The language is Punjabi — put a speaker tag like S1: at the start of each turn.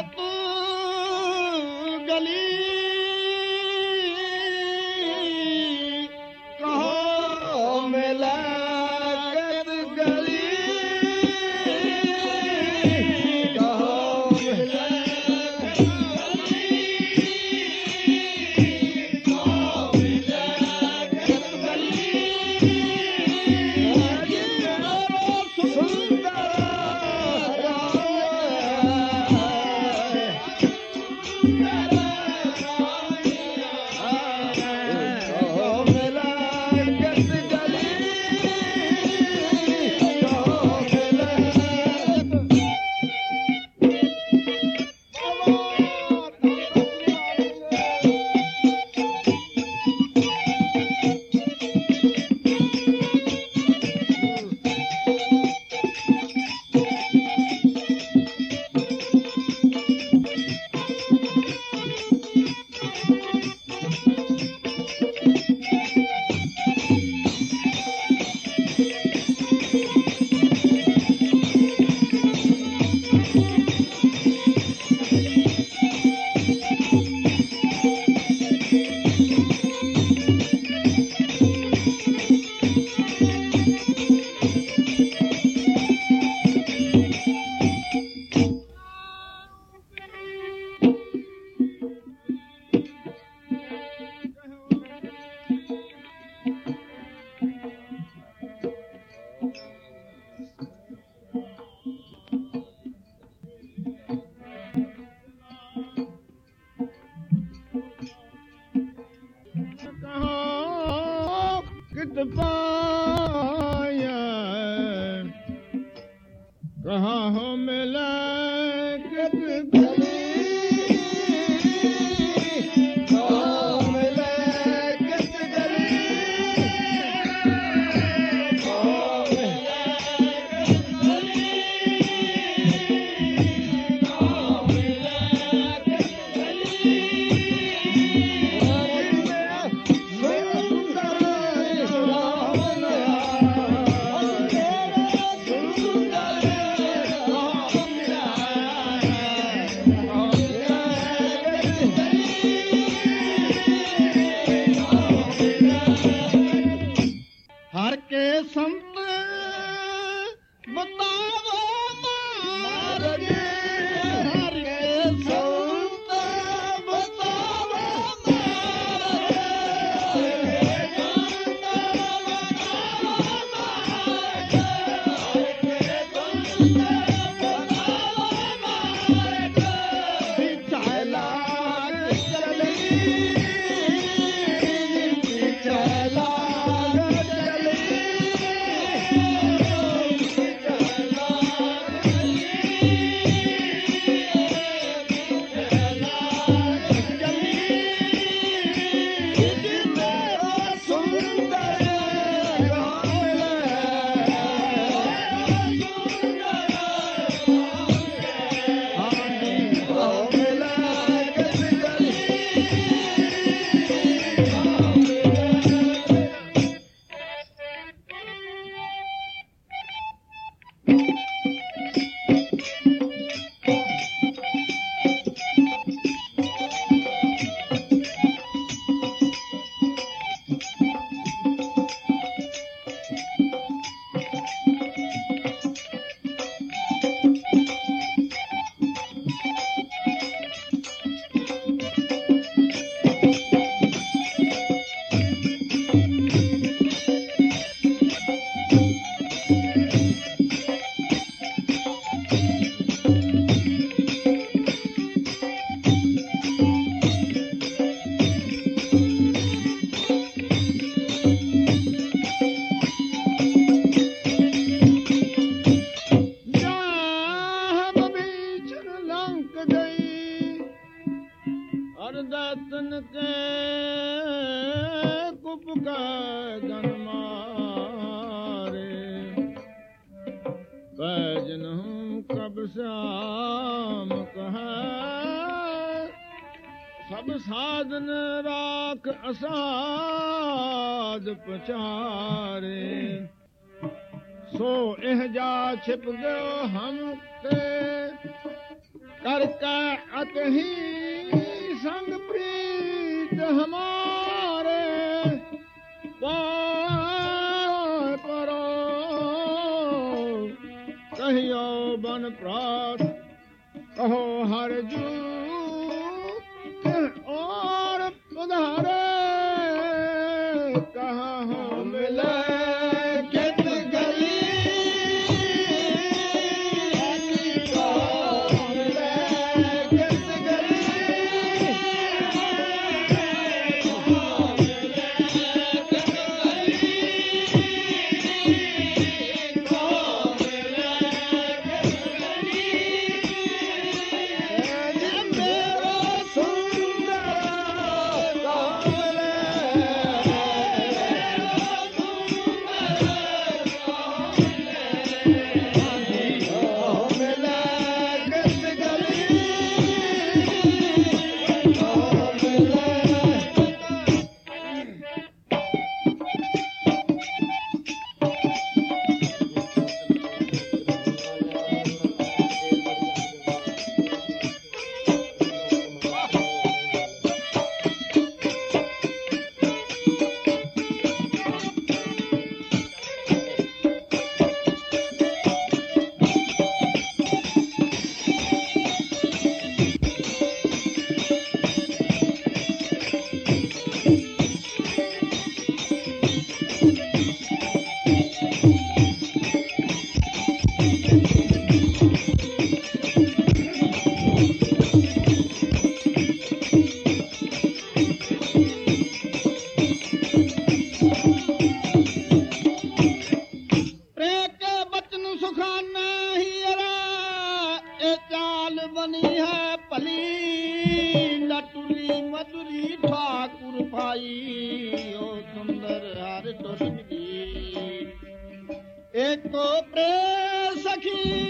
S1: الطيب
S2: goodbye. Yeah. कहाँ हो
S1: Thank you.
S2: ਉਪਕਾਰ ਜਨਮਾਰੇ ਪੈ ਜਨਮ ਕਬ ਸ਼ਾਮ ਕਹੈ ਸਭ ਸਾਧਨ ਰਾਖ ਅਸਾਦ ਪਚਾਰੇ ਸੋ ਇਹ ਜਾ ਛਿਪ ਗਇਓ ਹਮ ਤੇ ਕਰ ਕਾ ਅਤਹੀ ਸੰਗ ਪ੍ਰੀਤ ਹਮਾਰ परो कहियो बन प्रास कहो हर जू
S1: पाईंदरो सखी